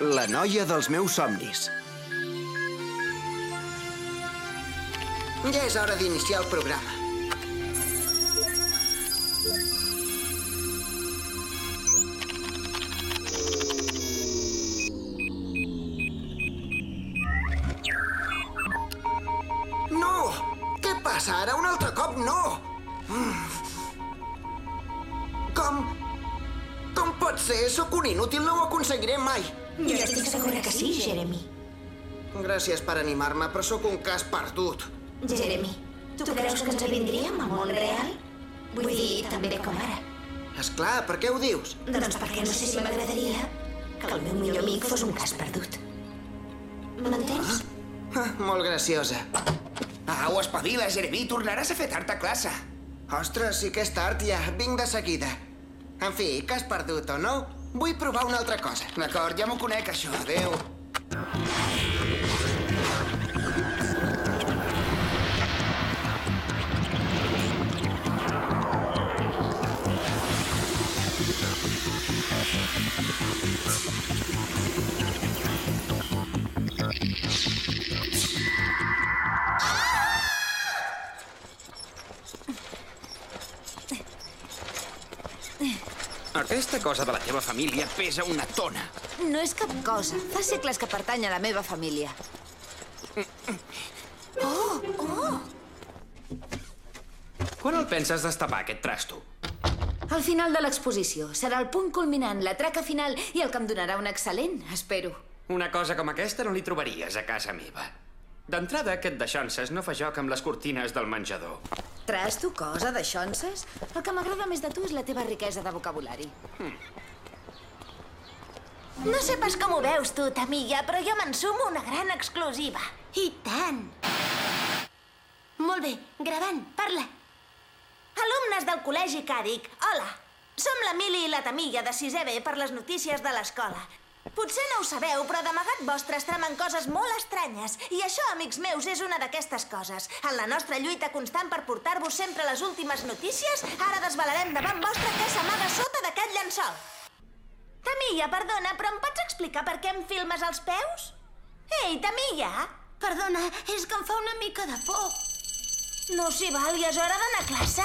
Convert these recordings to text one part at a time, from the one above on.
La noia dels meus somnis. Ja és hora d'iniciar el programa. Per animar-me, però sóc un cas perdut. Jeremy, tu creus que ens avindríem al món real? Vull dir, també com ara. És clar, per què ho dius? Doncs perquè no sé si m'agradaria que el meu millor amic fos un cas perdut. M'entens? Ah, molt graciosa. Au, espavila, Jeremy, tornaràs a fer tard a classe. Ostres, sí que és tard ja. Vinc de seguida. En fi, cas perdut o no, vull provar una altra cosa. D'acord, ja m'ho conec, això. Adéu. Aquesta cosa de la teva família pesa una tona. No és cap cosa. Fa segles que pertany a la meva família. Quan el penses destapar, aquest trasto? Al final de l'exposició serà el punt culminant, la traca final i el que em donarà un excel·lent, espero. Una cosa com aquesta no li trobaries a casa meva. D'entrada, aquest deixonses no fa joc amb les cortines del menjador. Trasto, cosa, d'aixonses? El que m'agrada més de tu és la teva riquesa de vocabulari. No sé pas com ho veus tu, Tamilla, però jo m'ensumo una gran exclusiva. I tant! Molt bé, gravant, parla. Alumnes del Col·legi Càdic, hola. Som la Mili i la Tamilla de 6è B per les notícies de l'escola. Potser no ho sabeu, però d'amagat vostre es tramen coses molt estranyes. I això, amics meus, és una d'aquestes coses. En la nostra lluita constant per portar-vos sempre les últimes notícies, ara desvelarem davant vostre què s'amaga sota d'aquest llençol. Tamilla, perdona, però em pots explicar per què em filmes els peus? Ei, Tamilla! Perdona, és que em fa una mica de por. No s'hi val, i és hora d'anar a classe?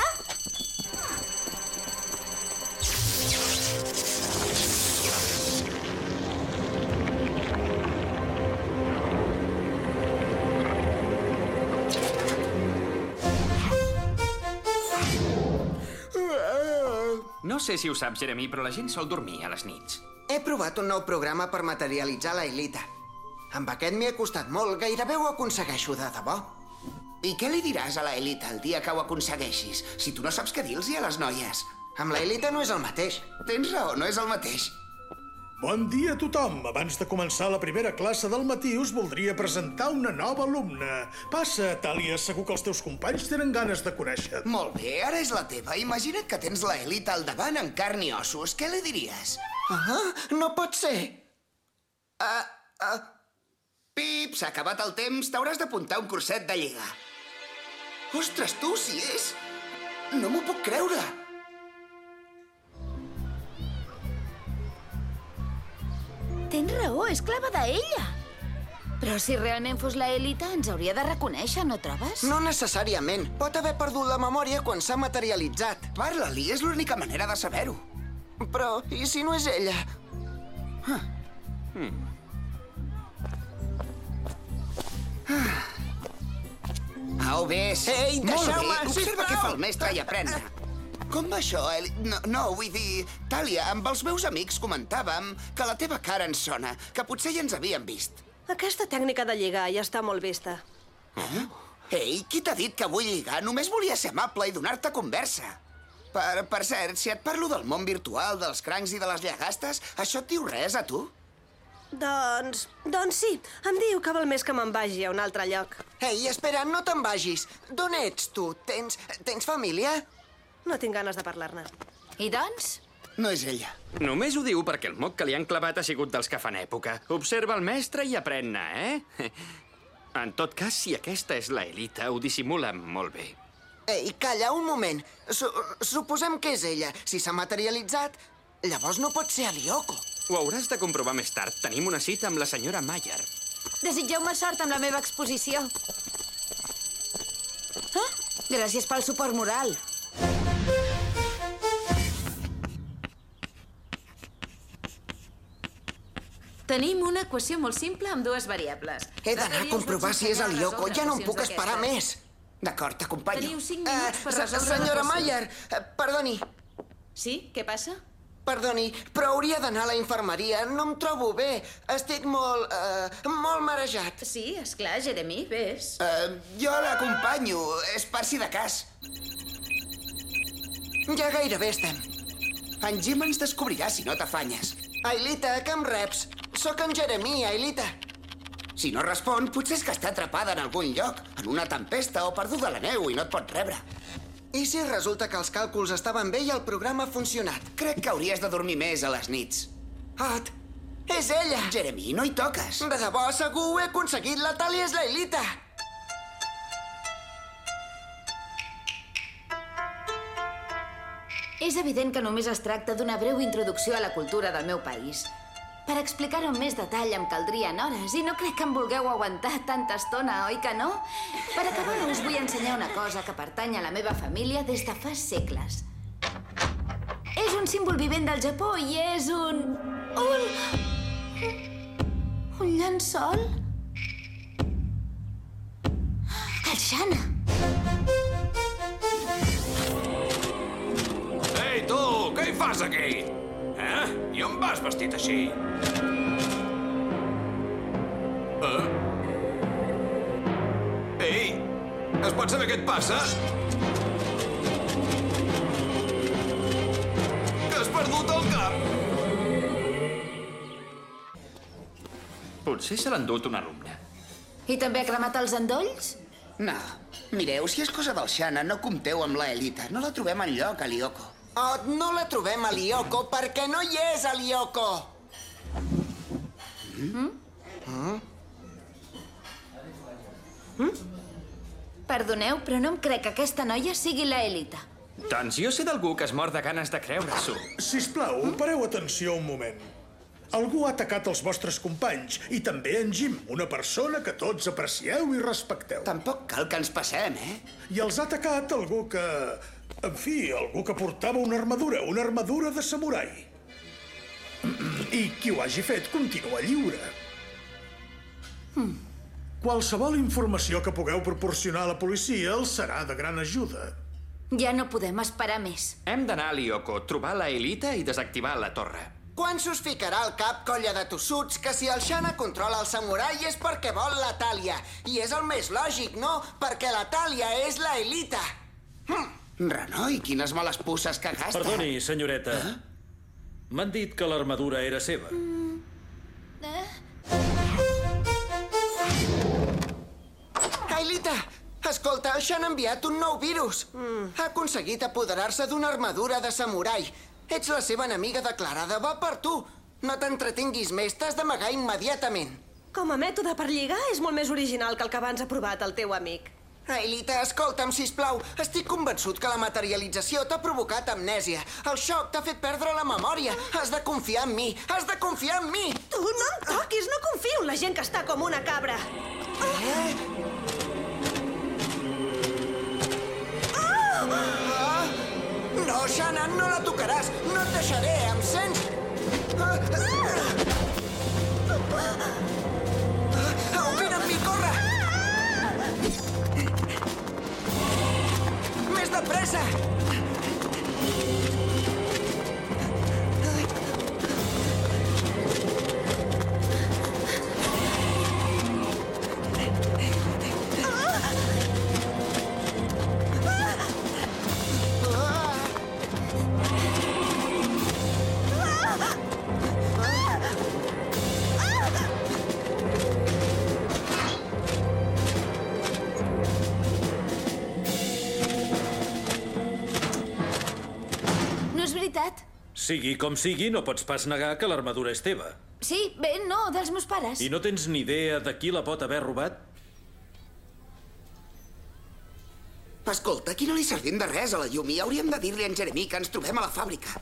No sé si ho saps, Jeremy, però la gent sol dormir a les nits. He provat un nou programa per materialitzar la Elita. Amb aquest m'hi ha costat molt, gairebé ho aconsegueixo de debò. I què li diràs a la Elita el dia que ho aconsegueixis, si tu no saps què dir-los a les noies? Amb la Elita no és el mateix. Tens raó, no és el mateix. Bon dia a tothom. Abans de començar la primera classe del matí us voldria presentar una nova alumna. Passa, Tàlia, segur que els teus companys tenen ganes de conèixer. Molt bé, ara és la teva. Imagina't que tens la Elita al davant en carn i ossos. Què li diries? Ah, no pot ser. Uh, uh, Pip, s'ha acabat el temps. T'hauràs d'apuntar un curset de lliga. Ostres, tu, si és... No m'ho puc creure. Tens raó, és clavada ella. Però si realment fos la Elita, ens hauria de reconèixer, no trobes? No necessàriament. Pot haver perdut la memòria quan s'ha materialitzat. Parla-li, és l'única manera de saber-ho. Però, i si no és ella? Au, ves. Ei, Molt deixeu-me, bé, observa sisplau. què fa el mestre i aprèn-ne. Com va això, Eli? No, no, vull dir... Tàlia, amb els meus amics comentàvem que la teva cara ens sona, que potser ja ens havíem vist. Aquesta tècnica de lligar ja està molt vista. Eh? Ei, qui t'ha dit que vull lligar? Només volia ser amable i donar-te conversa. Per, per cert, si et parlo del món virtual, dels crancs i de les llagastes, això et diu res a tu? Doncs... doncs sí. Em diu que val més que me'n vagi a un altre lloc. Ei, espera, no te'n vagis. D'on ets, tu? Tens, tens família? No tinc ganes de parlar-ne. I doncs? No és ella. Només ho diu perquè el moc que li han clavat ha sigut dels que fan època. Observa el mestre i aprèn-ne, eh? En tot cas, si aquesta és la Elita, ho dissimula molt bé. Ei, calla un moment. Su suposem que és ella. Si s'ha materialitzat, llavors no pot ser a Lyoko. Ho hauràs de comprovar més tard. Tenim una cita amb la senyora Mayer. Desitgeu-me sort amb la meva exposició. Ah, gràcies pel suport moral. Tenim una equació molt simple amb dues variables. He d'anar a comprovar si és a Lyoko. Ja no em puc esperar més. D'acord, t'acompanyo. Teniu cinc Eh, minuts per resoldre senyora. Mayer, eh, perdoni, Sí? Què passa? perdoni, però hauria d'anar a la infermeria. No em trobo bé. Estic molt, eh, molt marejat. Sí, és clar, Jeremy, vés. Uh, jo l'acompanyo. És per si de cas. Ja gairebé estem. En Jim ens descobrirà si no t'afanyes. Ailita, que em reps? Sóc en Jeremy, Ailita. Si no respon, potser és que està atrapada en algun lloc, en una tempesta o perduda a la neu i no et pot rebre. I si resulta que els càlculs estaven bé i el programa ha funcionat? Crec que hauries de dormir més a les nits. Ot, és ella! Jeremy, no hi toques. De debò, segur ho he aconseguit. La Tàlia és l'Ailita. És evident que només es tracta d'una breu introducció a la cultura del meu país. Per explicar-ho amb més detall em caldrien hores i no crec que em vulgueu aguantar tanta estona, oi que no? Per acabar, us vull ensenyar una cosa que pertany a la meva família des de fa segles. És un símbol vivent del Japó i és un... un... un llençol? El Shana. Ei, tu! Què hi fas aquí? Eh? I on vas vestit així? Eh? Ei! Es pot saber què et passa? Que has perdut el cap! Potser se l'ha endut un alumne. I també ha cremat els endolls? No. Mireu, si és cosa del Xana, no compteu amb la Elita. No la trobem enlloc a Lyoko. Ot, no la trobem a Lyoko perquè no hi és a Lyoko. Perdoneu, però no em crec que aquesta noia sigui la Elita. Doncs jo sé d'algú que es mor de ganes de creure-s'ho. Sisplau, pareu atenció un moment. Algú ha atacat els vostres companys, i també en Jim, una persona que tots aprecieu i respecteu. Tampoc cal que ens passem, eh? I els ha atacat algú que... En fi, algú que portava una armadura, una armadura de samurai. I qui ho hagi fet continua lliure. Qualsevol informació que pugueu proporcionar a la policia els serà de gran ajuda. Ja no podem esperar més. Hem d'anar a Lyoko, trobar la Elita i desactivar la torre. Quan s'us ficarà al cap, colla de tossuts, que si el Xana controla el samurai és perquè vol la Tàlia. I és el més lògic, no? Perquè la Tàlia és la Elita. Renoi, quines males pusses que gasta. Perdoni, senyoreta. Eh? M'han dit que l'armadura era seva. Ailita, escolta, el Xan ha enviat un nou virus. Ha aconseguit apoderar-se d'una armadura de samurai. Ets la seva enemiga declarada, va per tu. No t'entretinguis més, t'has d'amagar immediatament. Com a mètode per lligar és molt més original que el que abans ha provat el teu amic. Ailita, escolta'm, sisplau. Estic convençut que la materialització t'ha provocat amnèsia. El xoc t'ha fet perdre la memòria. Has de confiar en mi. Has de confiar en mi. Tu no em toquis, no confio en la gent que està com una cabra. Ah! No, Xana, no la tocaràs. No et deixaré, em sents? Ah! Ah, Més de Sigui com sigui, no pots pas negar que l'armadura és teva. Sí, bé, no, dels meus pares. I no tens ni idea de qui la pot haver robat? Escolta, aquí no li servim de res a la Yumi. Hauríem de dir-li a en Jeremy que ens trobem a la fàbrica.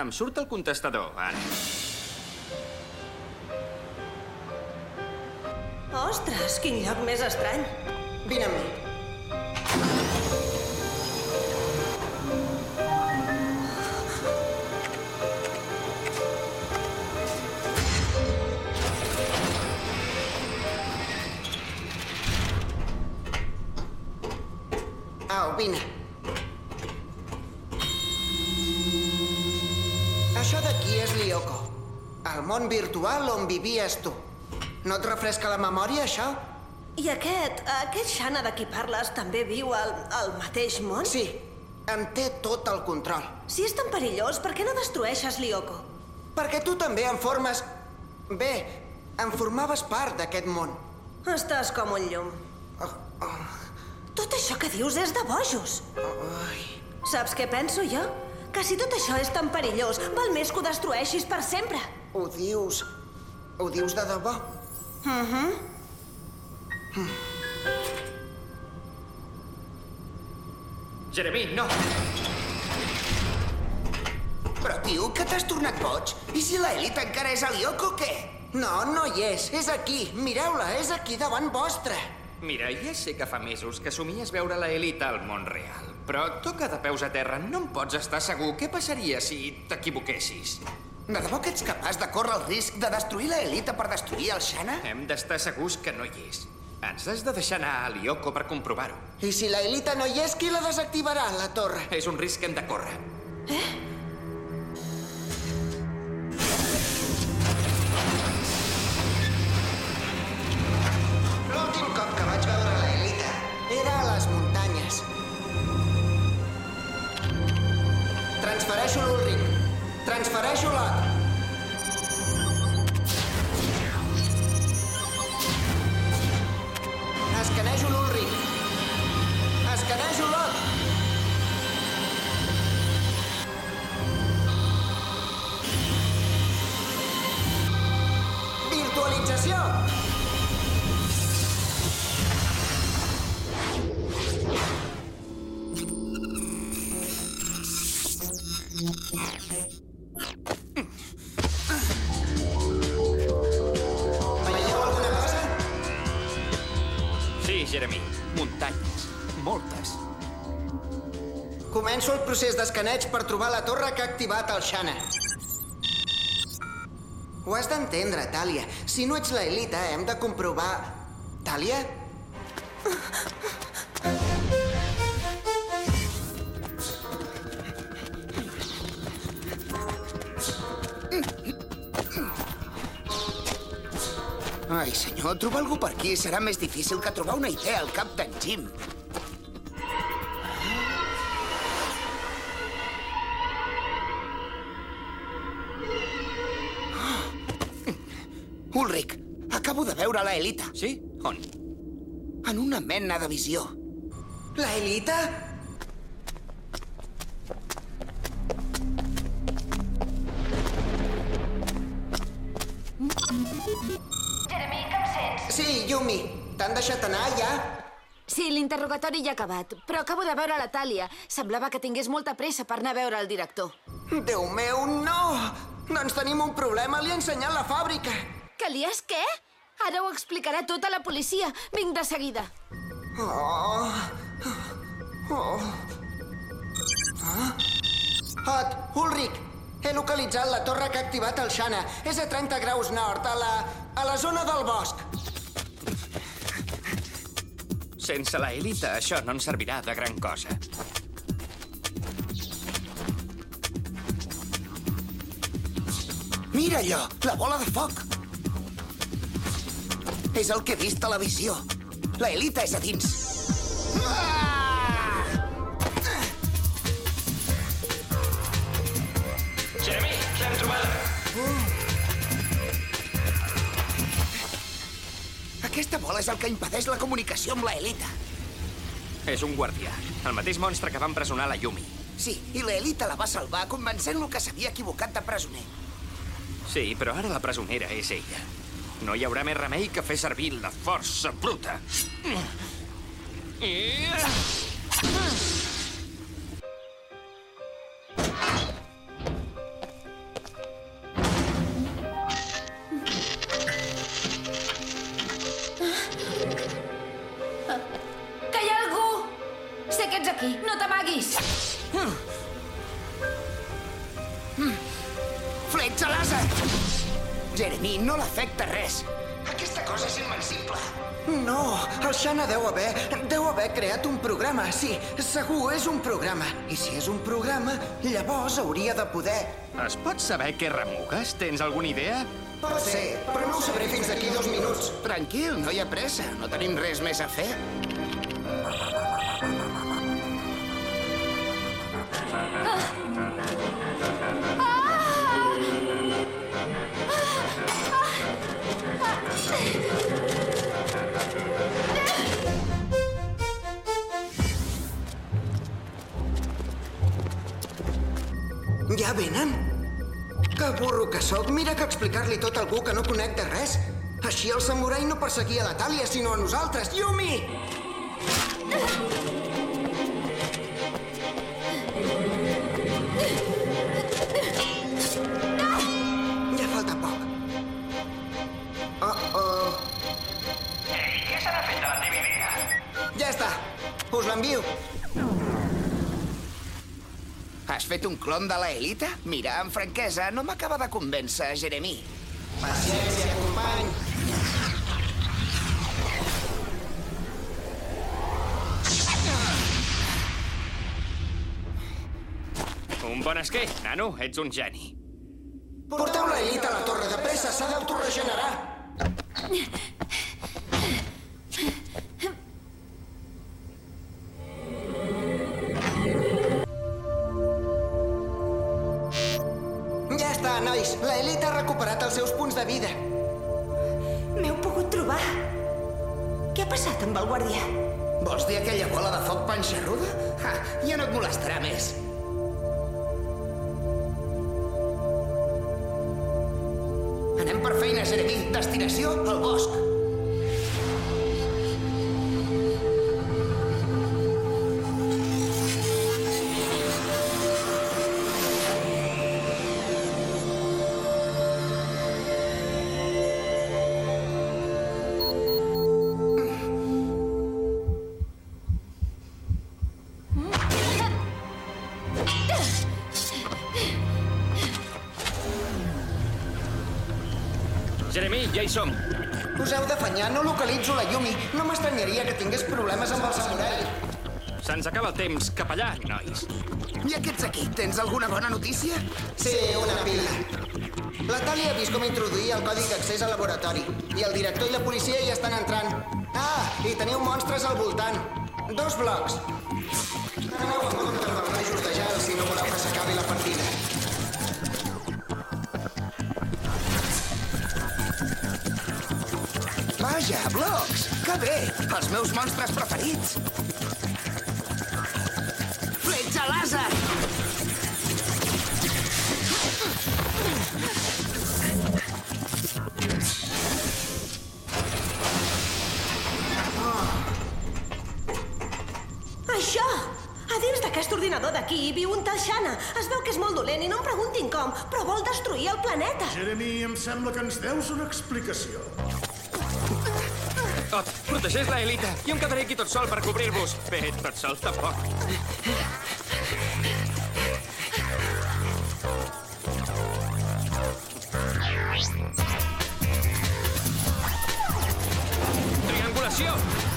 Em surt el contestador, ara. Ostres, quin lloc més estrany. Vine amb mi. Virtual on vivies tu. No et refresca la memòria, això? I aquest, aquest Xana de qui parles també viu al, al mateix món? Sí, en té tot el control. Si és tan perillós, per què no destrueixes l'Ioko? Perquè tu també en formes... Bé, en formaves part d'aquest món. Estàs com un llum. Tot això que dius és de bojos. Saps què penso jo? Que si tot això és tan perillós, val més que ho destrueixis per sempre. Ho dius... Ho dius de debò? Mhm. Mm Jeremy, no! Però, tio, que t'has tornat boig? I si la Elite encara és a l'Ioko, què? No, no hi és. És aquí. Mireu-la, és aquí davant vostre. Mira, ja sé que fa mesos que somies veure la Elite al món real, però toca de peus a terra, no em pots estar segur. Què passaria si t'equivoquessis? De debò que ets capaç de córrer el risc de destruir la Elite per destruir el Xana? Hem d'estar segurs que no hi és. Ens has de deixar anar a l'Ioko per comprovar-ho. I si la Elita no hi és, qui la desactivarà, la torre? És un risc que hem de córrer. L'últim Transfereixo l'Ot. Escanejo l'Ulric. Escanejo l'Ot. Virtualització. Veieu Començo el procés d'escaneig per trobar la torre que ha activat el Xana. Ho has d'entendre, Tàlia. Si no ets la Elita, hem de comprovar... Tàlia? Ai, senyor, trobar algú per aquí serà més difícil que trobar una idea al cap d'en Jim. Veure la Elita. Sí? On? En una mena de visió. La Elita? Jeremy, que em sents? Sí, Yumi. T'han deixat anar, ja? Sí, l'interrogatori ja ha acabat, però acabo de veure la Tàlia. Semblava que tingués molta pressa per anar a veure el director. Déu meu, no! Doncs tenim un problema. Li ha ensenyat la fàbrica. Que li has què? Ara ho explicarà tot a la policia. Vinc de seguida. Oh. Oh. Ah? Ot, Ulric, he localitzat la torre que ha activat el Xana. És a 30 graus nord, a la, a la zona del bosc. Sense la Elita, això no ens servirà de gran cosa. Mira allò, la bola de foc. És el que he vist a la visió. La Elita és a dins. Jeremy, l'hem trobada. Aquesta bola és el que impedeix la comunicació amb la Elita. És un guardià. El mateix monstre que va empresonar la Yumi. Sí, i l'Elita la va salvar convencent-lo que s'havia equivocat de presoner. Sí, però ara la presonera és ella. No hi haurà més remei que fer servir la força bruta. Que hi ha algú! Sé que ets aquí, no t'amaguis! Fletxa làser! Jeremy, no l'afecta res. Aquesta cosa és invencible. No, el Xana deu haver... deu haver creat un programa, sí. Segur, és un programa. I si és un programa, llavors hauria de poder... Es pot saber què remugues? Tens alguna idea? Pot ser, però no ho sabré fins d'aquí dos minuts. Tranquil, no hi ha pressa. No tenim res més a fer. Ja venen? Que burro que sóc. Mira que explicar-li tot a algú que no conec de res. Així el samurai no perseguia la Tàlia, sinó a nosaltres. Yumi! Fet un clon de la Elita? Mira, amb franquesa, no m'acaba de convèncer, Jeremy. Paciència, company. Un bon esquer, nano, ets un geni. Porteu la Elita a la torre de pressa, s'ha d'autoregenerar. Els seus punts de vida. M'heu pogut trobar. Què ha passat amb el guardià? Vols dir aquella bola de foc panxerruda? Ha, ja no et molestarà més. Anem per feina, Jeremy. Destinació, al bosc. Ja hi som. Us heu d'afanyar, no localitzo la Yumi. No m'estranyaria que tingués problemes amb el samurai. Se'ns acaba el temps. Cap allà, nois. I aquests aquí, tens alguna bona notícia? Sí, una pila. La Tàlia ha vist com introduir el codi d'accés al laboratori. I el director i la policia hi estan entrant. Ah, i teniu monstres al voltant. Dos blocs. Aneu amb compte de gel si no voleu que s'acabi la partida. Vaja, blocs! Que bé! Els meus monstres preferits! Fletxa làser! Això! A dins d'aquest ordinador d'aquí hi viu un tal Xana. Es veu que és molt dolent i no em preguntin com, però vol destruir el planeta. Jeremy, em sembla que ens deus una explicació. Ot, protegeix la Elita. Jo em quedaré aquí tot sol per cobrir-vos. Bé, tot sol tampoc. Triangulació!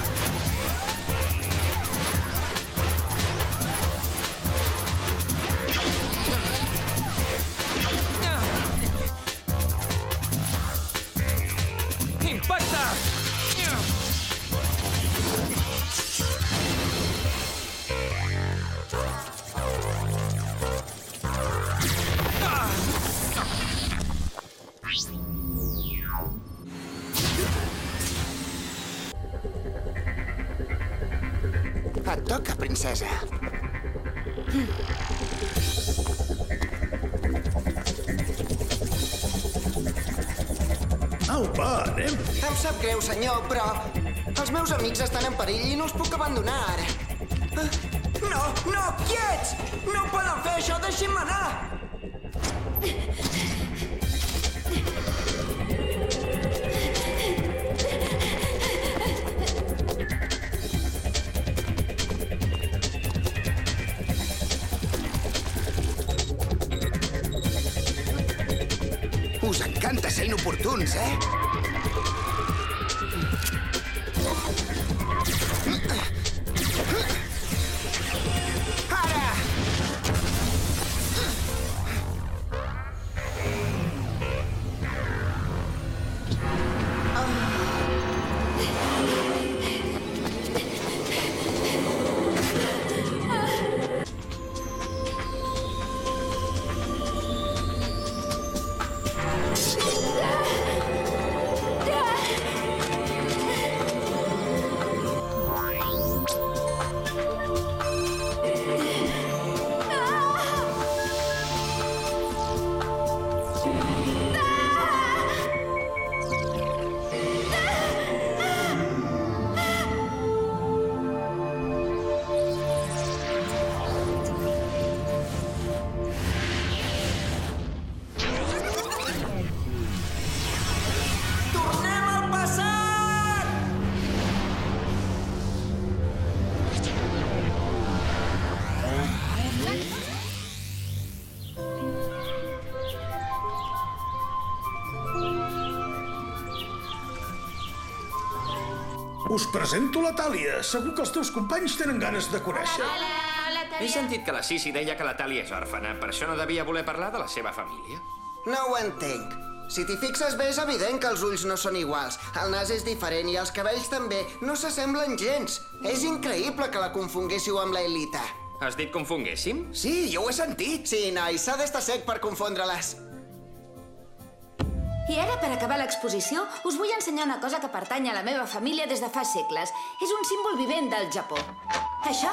et toca, princesa. Mm. Aupa, anem! Em sap greu, senyor, però els meus amics estan en perill i no els puc abandonar. Ah, no, no, quiets! No poden fer això, deixi'm anar! Encanta ser inoportuns, eh? Ara! Us presento la Tàlia. Segur que els teus companys tenen ganes de conèixer. Hola, hola, He Tàlia. sentit que la Sisi deia que la Tàlia és òrfana, per això no devia voler parlar de la seva família. No ho entenc. Si t'hi fixes bé, és evident que els ulls no són iguals. El nas és diferent i els cabells també. No s'assemblen gens. És increïble que la confonguéssiu amb la Elita. Has dit confonguéssim? Sí, jo ho he sentit. Sí, noi, s'ha d'estar sec per confondre-les. I ara, per acabar l'exposició, us vull ensenyar una cosa que pertany a la meva família des de fa segles. És un símbol vivent del Japó. Això